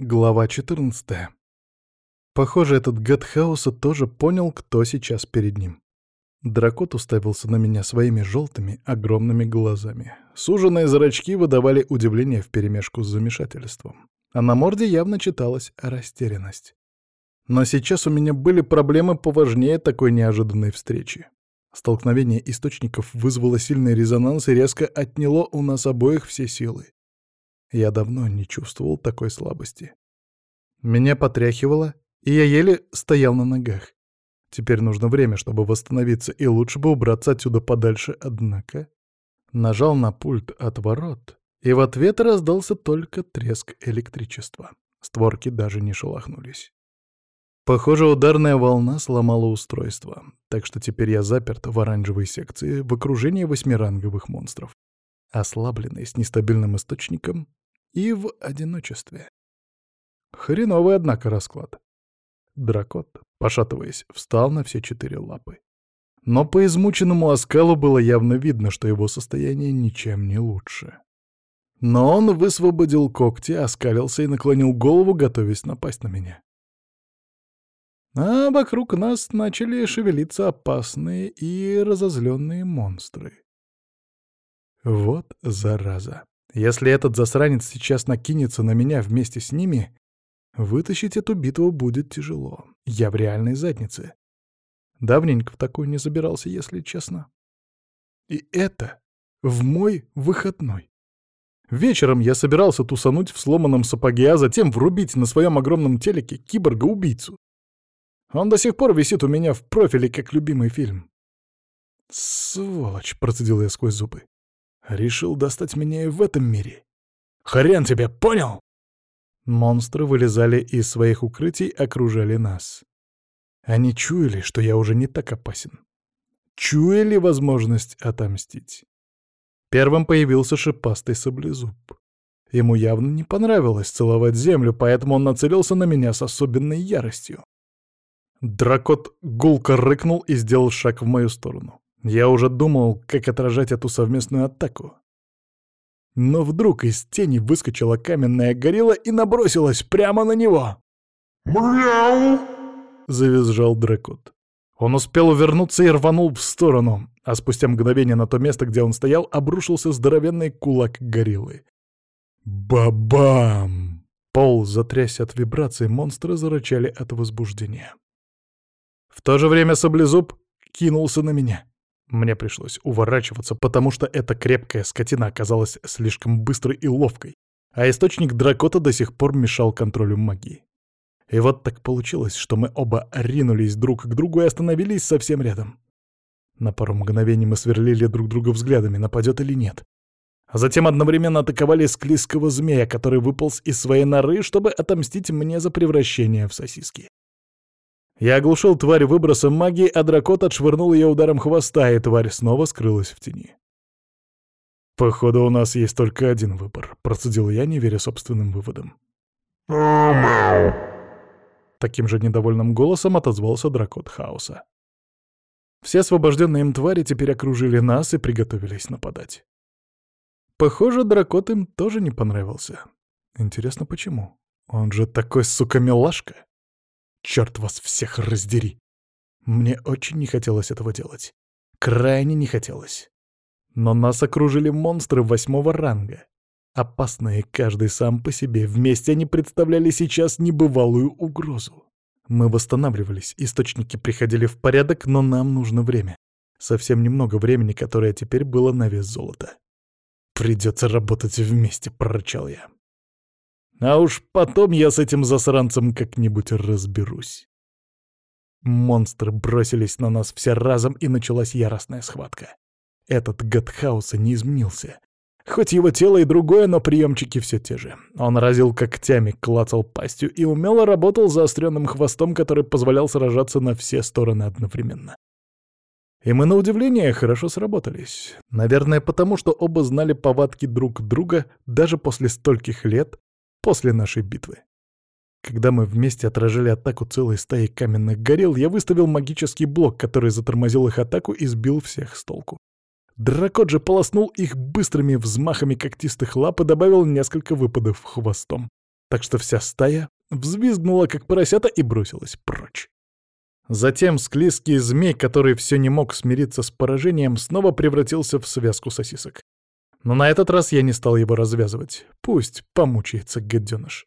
Глава 14. Похоже, этот гад хаоса тоже понял, кто сейчас перед ним. Дракот уставился на меня своими желтыми, огромными глазами. Суженные зрачки выдавали удивление вперемешку с замешательством. А на морде явно читалась растерянность. Но сейчас у меня были проблемы поважнее такой неожиданной встречи. Столкновение источников вызвало сильный резонанс и резко отняло у нас обоих все силы. Я давно не чувствовал такой слабости. Меня потряхивало, и я еле стоял на ногах. Теперь нужно время, чтобы восстановиться, и лучше бы убраться отсюда подальше, однако... Нажал на пульт от ворот, и в ответ раздался только треск электричества. Створки даже не шелохнулись. Похоже, ударная волна сломала устройство, так что теперь я заперт в оранжевой секции в окружении восьмиранговых монстров, ослабленный с нестабильным источником и в одиночестве. Хреновый, однако, расклад. Дракот, пошатываясь, встал на все четыре лапы. Но по измученному оскалу было явно видно, что его состояние ничем не лучше. Но он высвободил когти, оскалился и наклонил голову, готовясь напасть на меня. А вокруг нас начали шевелиться опасные и разозленные монстры. Вот зараза. Если этот засранец сейчас накинется на меня вместе с ними, вытащить эту битву будет тяжело. Я в реальной заднице. Давненько в такую не забирался, если честно. И это в мой выходной. Вечером я собирался тусануть в сломанном сапоге, а затем врубить на своем огромном телеке киборга-убийцу. Он до сих пор висит у меня в профиле, как любимый фильм. «Сволочь!» — процедил я сквозь зубы. Решил достать меня и в этом мире. Хрен тебе, понял? Монстры вылезали из своих укрытий, окружали нас. Они чуяли, что я уже не так опасен. Чуяли возможность отомстить. Первым появился шипастый саблезуб. Ему явно не понравилось целовать землю, поэтому он нацелился на меня с особенной яростью. Дракот гулко рыкнул и сделал шаг в мою сторону. Я уже думал, как отражать эту совместную атаку. Но вдруг из тени выскочила каменная горилла и набросилась прямо на него. «Мяу!» — завизжал Дракот. Он успел увернуться и рванул в сторону, а спустя мгновение на то место, где он стоял, обрушился здоровенный кулак гориллы. Бабам! Пол затрясся от вибраций, монстры зарычали от возбуждения. В то же время саблезуб кинулся на меня. Мне пришлось уворачиваться, потому что эта крепкая скотина оказалась слишком быстрой и ловкой, а источник дракота до сих пор мешал контролю магии. И вот так получилось, что мы оба ринулись друг к другу и остановились совсем рядом. На пару мгновений мы сверлили друг друга взглядами, нападет или нет. А затем одновременно атаковали склизкого змея, который выполз из своей норы, чтобы отомстить мне за превращение в сосиски. Я оглушил тварь выбросом магии, а дракот отшвырнул ее ударом хвоста, и тварь снова скрылась в тени. «Походу, у нас есть только один выбор», — процедил я, не веря собственным выводам. Таким же недовольным голосом отозвался дракот хаоса. Все освобожденные им твари теперь окружили нас и приготовились нападать. Похоже, дракот им тоже не понравился. Интересно, почему? Он же такой, сука, милашка. Черт вас всех раздери! Мне очень не хотелось этого делать. Крайне не хотелось. Но нас окружили монстры восьмого ранга. Опасные каждый сам по себе, вместе они представляли сейчас небывалую угрозу. Мы восстанавливались, источники приходили в порядок, но нам нужно время. Совсем немного времени, которое теперь было на вес золота. «Придется работать вместе», — прорычал я. А уж потом я с этим засранцем как-нибудь разберусь. Монстры бросились на нас все разом, и началась яростная схватка. Этот гад не изменился. Хоть его тело и другое, но приемчики все те же. Он разил когтями, клацал пастью и умело работал заостренным хвостом, который позволял сражаться на все стороны одновременно. И мы, на удивление, хорошо сработались. Наверное, потому что оба знали повадки друг друга даже после стольких лет после нашей битвы. Когда мы вместе отражали атаку целой стаи каменных горел, я выставил магический блок, который затормозил их атаку и сбил всех с толку. Дракот же полоснул их быстрыми взмахами когтистых лап и добавил несколько выпадов хвостом. так что вся стая взвизгнула, как поросята, и бросилась прочь. Затем склизкий змей, который все не мог смириться с поражением, снова превратился в связку сосисок. Но на этот раз я не стал его развязывать. Пусть помучается гаденыш.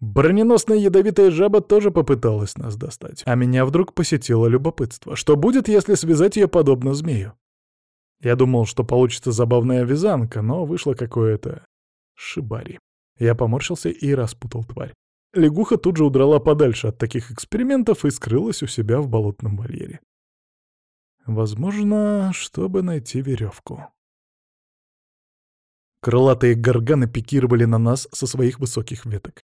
Броненосная ядовитая жаба тоже попыталась нас достать, а меня вдруг посетило любопытство. Что будет, если связать ее подобно змею? Я думал, что получится забавная вязанка, но вышло какое-то... шибари. Я поморщился и распутал тварь. Лягуха тут же удрала подальше от таких экспериментов и скрылась у себя в болотном вольере. Возможно, чтобы найти веревку. Крылатые горганы пикировали на нас со своих высоких веток.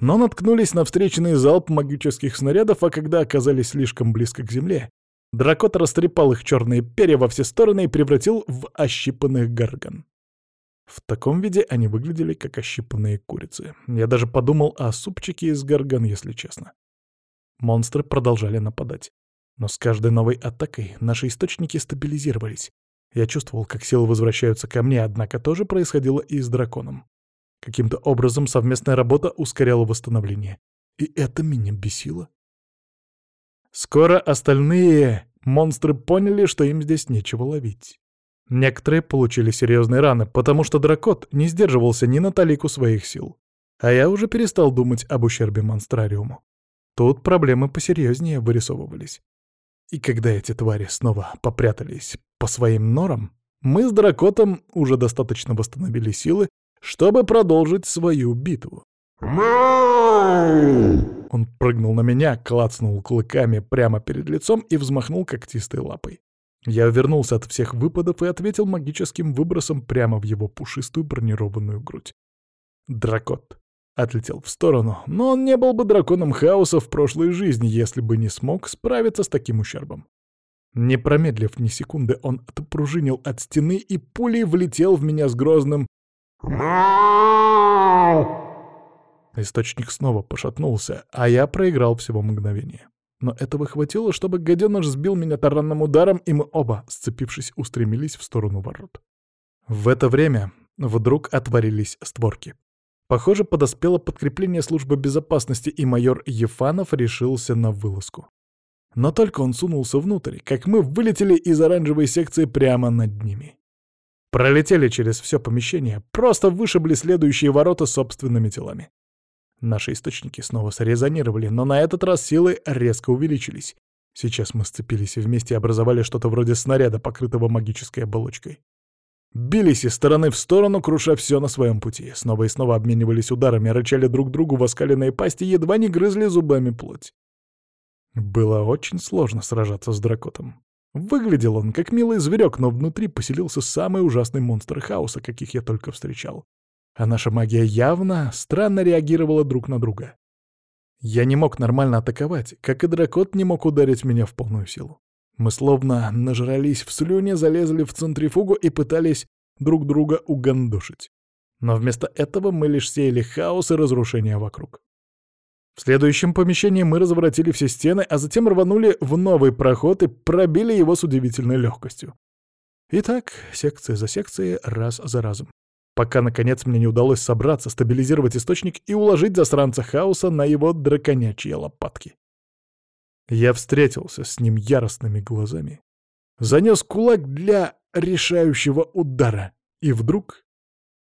Но наткнулись на встречный залп магических снарядов, а когда оказались слишком близко к земле, дракот растрепал их черные перья во все стороны и превратил в ощипанных горган. В таком виде они выглядели как ощипанные курицы. Я даже подумал о супчике из горган, если честно. Монстры продолжали нападать. Но с каждой новой атакой наши источники стабилизировались. Я чувствовал, как силы возвращаются ко мне, однако тоже происходило и с драконом. Каким-то образом совместная работа ускоряла восстановление. И это меня бесило. Скоро остальные монстры поняли, что им здесь нечего ловить. Некоторые получили серьезные раны, потому что дракот не сдерживался ни на талику своих сил. А я уже перестал думать об ущербе монстрариуму. Тут проблемы посерьезнее вырисовывались. И когда эти твари снова попрятались по своим норам, мы с дракотом уже достаточно восстановили силы, чтобы продолжить свою битву. Он прыгнул на меня, клацнул клыками прямо перед лицом и взмахнул когтистой лапой. Я вернулся от всех выпадов и ответил магическим выбросом прямо в его пушистую бронированную грудь. Дракот отлетел в сторону, но он не был бы драконом хаоса в прошлой жизни, если бы не смог справиться с таким ущербом. Не промедлив ни секунды, он отпружинил от стены и пулей влетел в меня с грозным Источник снова пошатнулся, а я проиграл всего мгновение. Но этого хватило, чтобы гаденыш сбил меня таранным ударом, и мы оба, сцепившись, устремились в сторону ворот. В это время вдруг отворились створки. Похоже, подоспело подкрепление службы безопасности, и майор Ефанов решился на вылазку. Но только он сунулся внутрь, как мы вылетели из оранжевой секции прямо над ними. Пролетели через все помещение, просто вышибли следующие ворота собственными телами. Наши источники снова срезонировали, но на этот раз силы резко увеличились. Сейчас мы сцепились и вместе образовали что-то вроде снаряда, покрытого магической оболочкой. Бились из стороны в сторону, круша все на своем пути. Снова и снова обменивались ударами, рычали друг другу в оскаленные пасти, едва не грызли зубами плоть. Было очень сложно сражаться с дракотом. Выглядел он как милый зверек, но внутри поселился самый ужасный монстр хаоса, каких я только встречал а наша магия явно странно реагировала друг на друга. Я не мог нормально атаковать, как и дракот не мог ударить меня в полную силу. Мы словно нажрались в слюне, залезли в центрифугу и пытались друг друга угандошить. Но вместо этого мы лишь сеяли хаос и разрушение вокруг. В следующем помещении мы разворотили все стены, а затем рванули в новый проход и пробили его с удивительной легкостью. Итак, секция за секцией, раз за разом пока, наконец, мне не удалось собраться, стабилизировать источник и уложить засранца хаоса на его драконячьи лопатки. Я встретился с ним яростными глазами, занес кулак для решающего удара, и вдруг...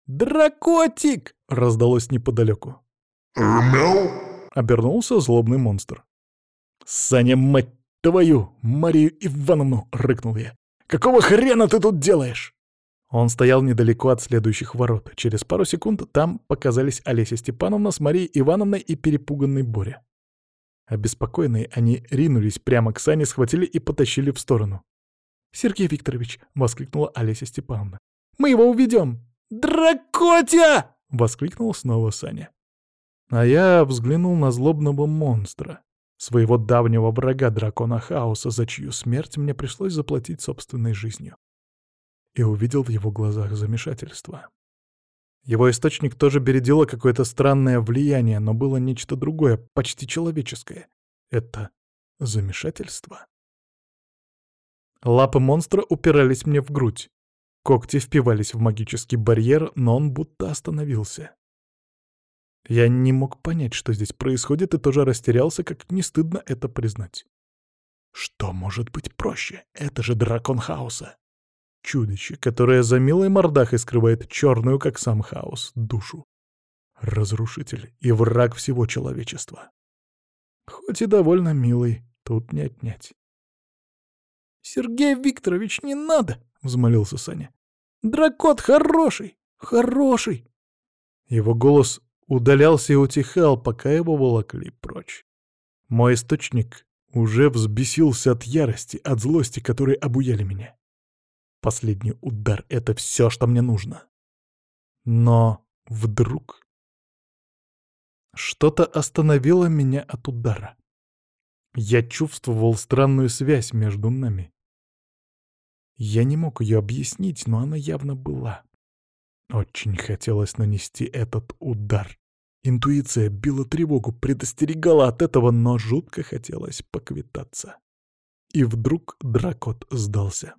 «Дракотик!» — раздалось неподалеку. «Мяу!» — обернулся злобный монстр. «Саня, мать твою, Марию Ивановну!» — рыкнул я. «Какого хрена ты тут делаешь?» Он стоял недалеко от следующих ворот. Через пару секунд там показались Олеся Степановна с Марией Ивановной и перепуганный Боря. Обеспокоенные, они ринулись прямо к Сане, схватили и потащили в сторону. «Сергей Викторович!» — воскликнула Олеся Степановна. «Мы его уведем!» «Дракотя!» — воскликнул снова Саня. А я взглянул на злобного монстра, своего давнего врага дракона Хаоса, за чью смерть мне пришлось заплатить собственной жизнью и увидел в его глазах замешательство. Его источник тоже бередило какое-то странное влияние, но было нечто другое, почти человеческое. Это замешательство. Лапы монстра упирались мне в грудь. Когти впивались в магический барьер, но он будто остановился. Я не мог понять, что здесь происходит, и тоже растерялся, как не стыдно это признать. Что может быть проще? Это же дракон хаоса. Чудище, которое за милой мордахой скрывает черную, как сам хаос, душу. Разрушитель и враг всего человечества. Хоть и довольно милый, тут не отнять. «Сергей Викторович, не надо!» — взмолился Саня. «Дракот хороший! Хороший!» Его голос удалялся и утихал, пока его волокли прочь. Мой источник уже взбесился от ярости, от злости, которые обуяли меня. Последний удар — это все, что мне нужно. Но вдруг... Что-то остановило меня от удара. Я чувствовал странную связь между нами. Я не мог ее объяснить, но она явно была. Очень хотелось нанести этот удар. Интуиция била тревогу, предостерегала от этого, но жутко хотелось поквитаться. И вдруг дракот сдался.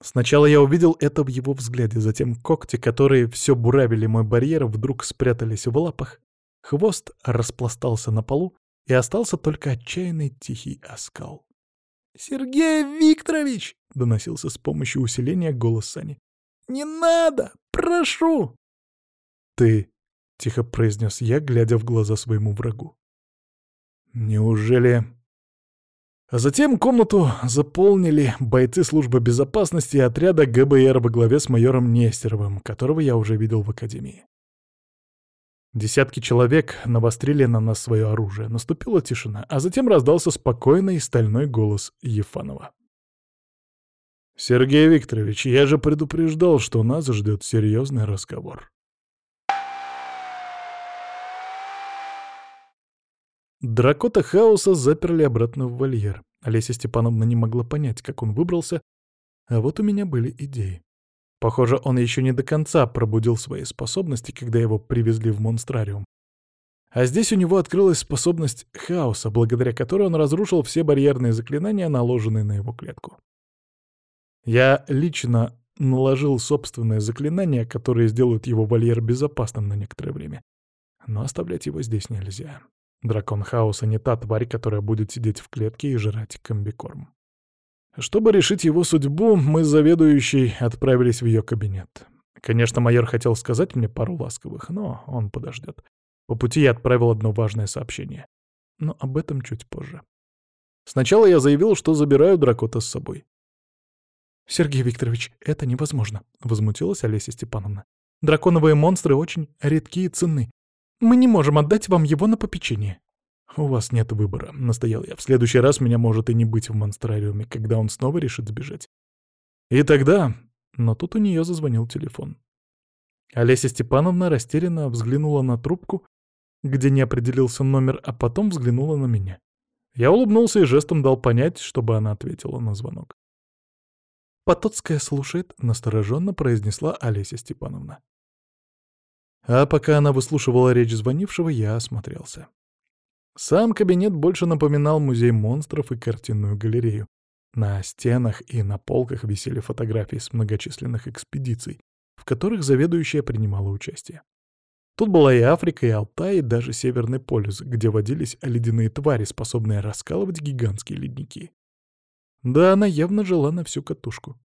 Сначала я увидел это в его взгляде, затем когти, которые все буравили мой барьер, вдруг спрятались в лапах, хвост распластался на полу, и остался только отчаянный тихий оскал. «Сергей Викторович!» — доносился с помощью усиления голос Сани. «Не надо! Прошу!» «Ты...» — тихо произнес я, глядя в глаза своему врагу. «Неужели...» Затем комнату заполнили бойцы службы безопасности и отряда ГБР во главе с майором Нестеровым, которого я уже видел в академии. Десятки человек навострили на нас свое оружие. Наступила тишина, а затем раздался спокойный стальной голос Ефанова. «Сергей Викторович, я же предупреждал, что нас ждет серьезный разговор». Дракота хаоса заперли обратно в вольер. Олеся Степановна не могла понять, как он выбрался, а вот у меня были идеи. Похоже, он еще не до конца пробудил свои способности, когда его привезли в Монстрариум. А здесь у него открылась способность хаоса, благодаря которой он разрушил все барьерные заклинания, наложенные на его клетку. Я лично наложил собственные заклинания, которые сделают его вольер безопасным на некоторое время. Но оставлять его здесь нельзя. Дракон хаоса не та тварь, которая будет сидеть в клетке и жрать комбикорм. Чтобы решить его судьбу, мы с заведующей отправились в ее кабинет. Конечно, майор хотел сказать мне пару ласковых, но он подождет. По пути я отправил одно важное сообщение. Но об этом чуть позже. Сначала я заявил, что забираю Дракота с собой. «Сергей Викторович, это невозможно», — возмутилась Олеся Степановна. «Драконовые монстры очень редкие и ценны. Мы не можем отдать вам его на попечение». «У вас нет выбора», — настоял я. «В следующий раз меня может и не быть в монстрариуме, когда он снова решит сбежать». И тогда... Но тут у нее зазвонил телефон. Олеся Степановна растерянно взглянула на трубку, где не определился номер, а потом взглянула на меня. Я улыбнулся и жестом дал понять, чтобы она ответила на звонок. «Потоцкая слушает», — настороженно произнесла Олеся Степановна. А пока она выслушивала речь звонившего, я осмотрелся. Сам кабинет больше напоминал музей монстров и картинную галерею. На стенах и на полках висели фотографии с многочисленных экспедиций, в которых заведующая принимала участие. Тут была и Африка, и Алтай, и даже Северный полюс, где водились ледяные твари, способные раскалывать гигантские ледники. Да, она явно жила на всю катушку.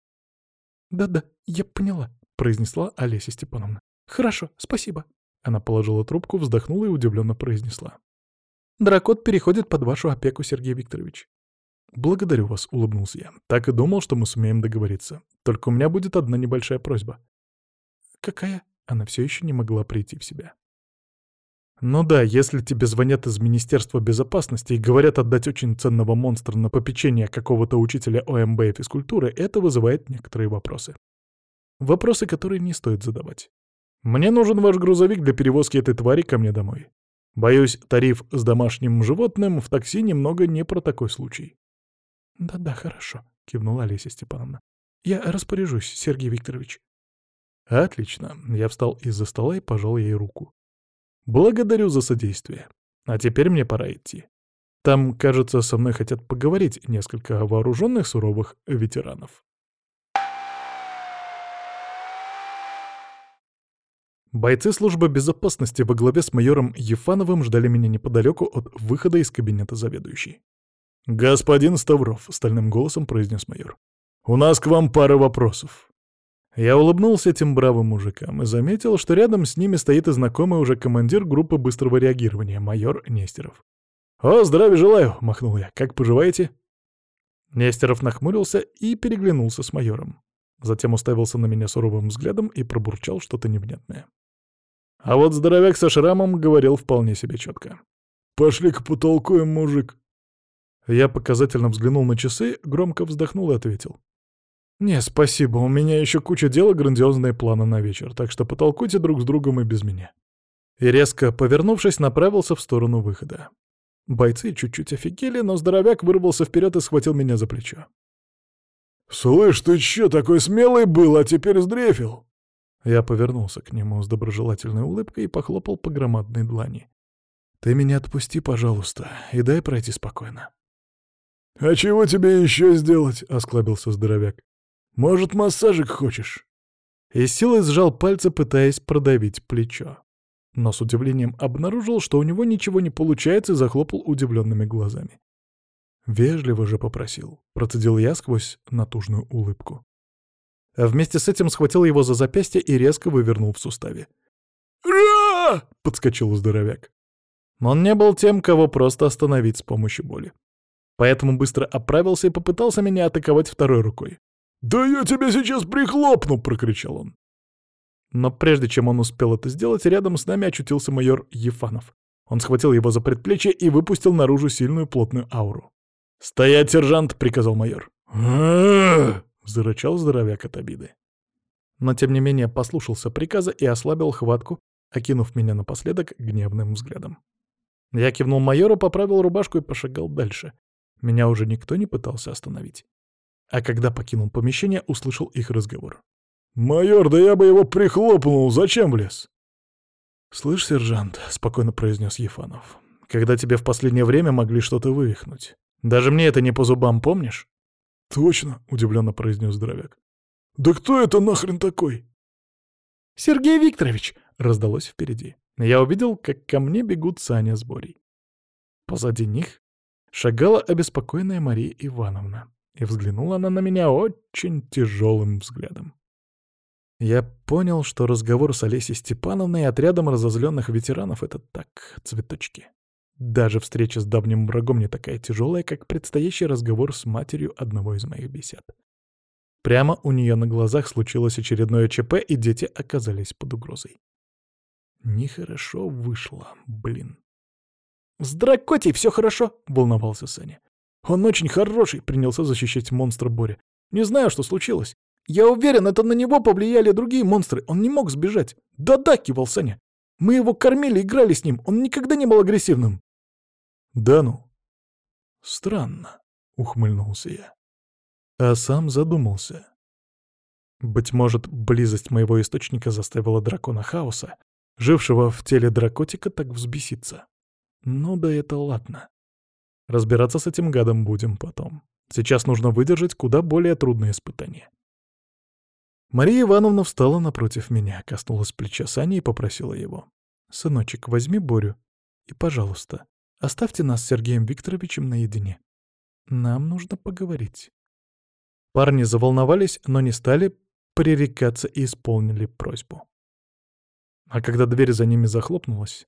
«Да-да, я поняла», — произнесла Олеся Степановна. «Хорошо, спасибо». Она положила трубку, вздохнула и удивленно произнесла. Дракот переходит под вашу опеку, Сергей Викторович. «Благодарю вас», — улыбнулся я. «Так и думал, что мы сумеем договориться. Только у меня будет одна небольшая просьба». «Какая?» Она все еще не могла прийти в себя. «Ну да, если тебе звонят из Министерства безопасности и говорят отдать очень ценного монстра на попечение какого-то учителя ОМБ и физкультуры, это вызывает некоторые вопросы. Вопросы, которые не стоит задавать. Мне нужен ваш грузовик для перевозки этой твари ко мне домой. Боюсь, тариф с домашним животным в такси немного не про такой случай. «Да-да, хорошо», — кивнула Олеся Степановна. «Я распоряжусь, Сергей Викторович». «Отлично». Я встал из-за стола и пожал ей руку. «Благодарю за содействие. А теперь мне пора идти. Там, кажется, со мной хотят поговорить несколько вооруженных суровых ветеранов». Бойцы службы безопасности во главе с майором Ефановым ждали меня неподалеку от выхода из кабинета заведующей. «Господин Ставров», — стальным голосом произнес майор, — «у нас к вам пара вопросов». Я улыбнулся этим бравым мужикам и заметил, что рядом с ними стоит и знакомый уже командир группы быстрого реагирования, майор Нестеров. «О, здравия желаю!» — махнул я. «Как поживаете?» Нестеров нахмурился и переглянулся с майором. Затем уставился на меня суровым взглядом и пробурчал что-то невнятное. А вот здоровяк со шрамом говорил вполне себе четко. «Пошли-ка потолкуем, мужик!» Я показательно взглянул на часы, громко вздохнул и ответил. «Не, спасибо, у меня еще куча дел и грандиозные планы на вечер, так что потолкуйте друг с другом и без меня». И резко повернувшись, направился в сторону выхода. Бойцы чуть-чуть офигели, но здоровяк вырвался вперед и схватил меня за плечо. «Слышь, ты чё такой смелый был, а теперь сдрефил?» Я повернулся к нему с доброжелательной улыбкой и похлопал по громадной длани. «Ты меня отпусти, пожалуйста, и дай пройти спокойно». «А чего тебе еще сделать?» — осклабился здоровяк. «Может, массажик хочешь?» И силой сжал пальцы, пытаясь продавить плечо. Но с удивлением обнаружил, что у него ничего не получается, и захлопал удивленными глазами. «Вежливо же попросил», — процедил я сквозь натужную улыбку. Вместе с этим схватил его за запястье и резко вывернул в суставе. «Ра!» — подскочил здоровяк. Он не был тем, кого просто остановить с помощью боли. Поэтому быстро оправился и попытался меня атаковать второй рукой. «Да я тебя сейчас прихлопну!» — прокричал он. Но прежде чем он успел это сделать, рядом с нами очутился майор Ефанов. Он схватил его за предплечье и выпустил наружу сильную плотную ауру. «Стоять, сержант!» — приказал майор. Зарычал здоровяк от обиды. Но тем не менее послушался приказа и ослабил хватку, окинув меня напоследок гневным взглядом. Я кивнул майору, поправил рубашку и пошагал дальше. Меня уже никто не пытался остановить. А когда покинул помещение, услышал их разговор. «Майор, да я бы его прихлопнул! Зачем влез?» «Слышь, сержант», — спокойно произнес Ефанов, — «когда тебе в последнее время могли что-то вывихнуть. Даже мне это не по зубам, помнишь?» «Точно», — удивленно произнес здоровяк. «Да кто это нахрен такой?» «Сергей Викторович!» — раздалось впереди. Я увидел, как ко мне бегут Саня с Борей. Позади них шагала обеспокоенная Мария Ивановна, и взглянула она на меня очень тяжелым взглядом. Я понял, что разговор с Олесей Степановной и отрядом разозленных ветеранов — это так, цветочки. Даже встреча с давним врагом не такая тяжелая, как предстоящий разговор с матерью одного из моих бесед. Прямо у нее на глазах случилось очередное ЧП, и дети оказались под угрозой. Нехорошо вышло, блин. «С Дракотей все хорошо», — волновался Саня. «Он очень хороший», — принялся защищать монстра Боря. «Не знаю, что случилось. Я уверен, это на него повлияли другие монстры. Он не мог сбежать». «Да-да», — кивал Саня. «Мы его кормили, играли с ним. Он никогда не был агрессивным». «Да ну?» «Странно», — ухмыльнулся я. А сам задумался. Быть может, близость моего источника заставила дракона хаоса, жившего в теле дракотика, так взбеситься. Ну да это ладно. Разбираться с этим гадом будем потом. Сейчас нужно выдержать куда более трудные испытания. Мария Ивановна встала напротив меня, коснулась плеча Сани и попросила его. «Сыночек, возьми Борю и, пожалуйста, Оставьте нас с Сергеем Викторовичем наедине. Нам нужно поговорить». Парни заволновались, но не стали пререкаться и исполнили просьбу. А когда дверь за ними захлопнулась,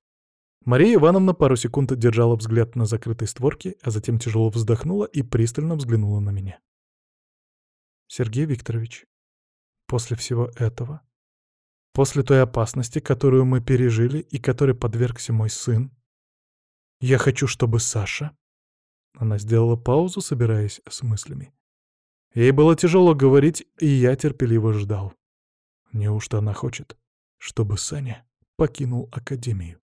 Мария Ивановна пару секунд держала взгляд на закрытой створке, а затем тяжело вздохнула и пристально взглянула на меня. «Сергей Викторович, после всего этого, после той опасности, которую мы пережили и которой подвергся мой сын, я хочу, чтобы Саша...» Она сделала паузу, собираясь с мыслями. Ей было тяжело говорить, и я терпеливо ждал. Неужто она хочет, чтобы Саня покинул Академию?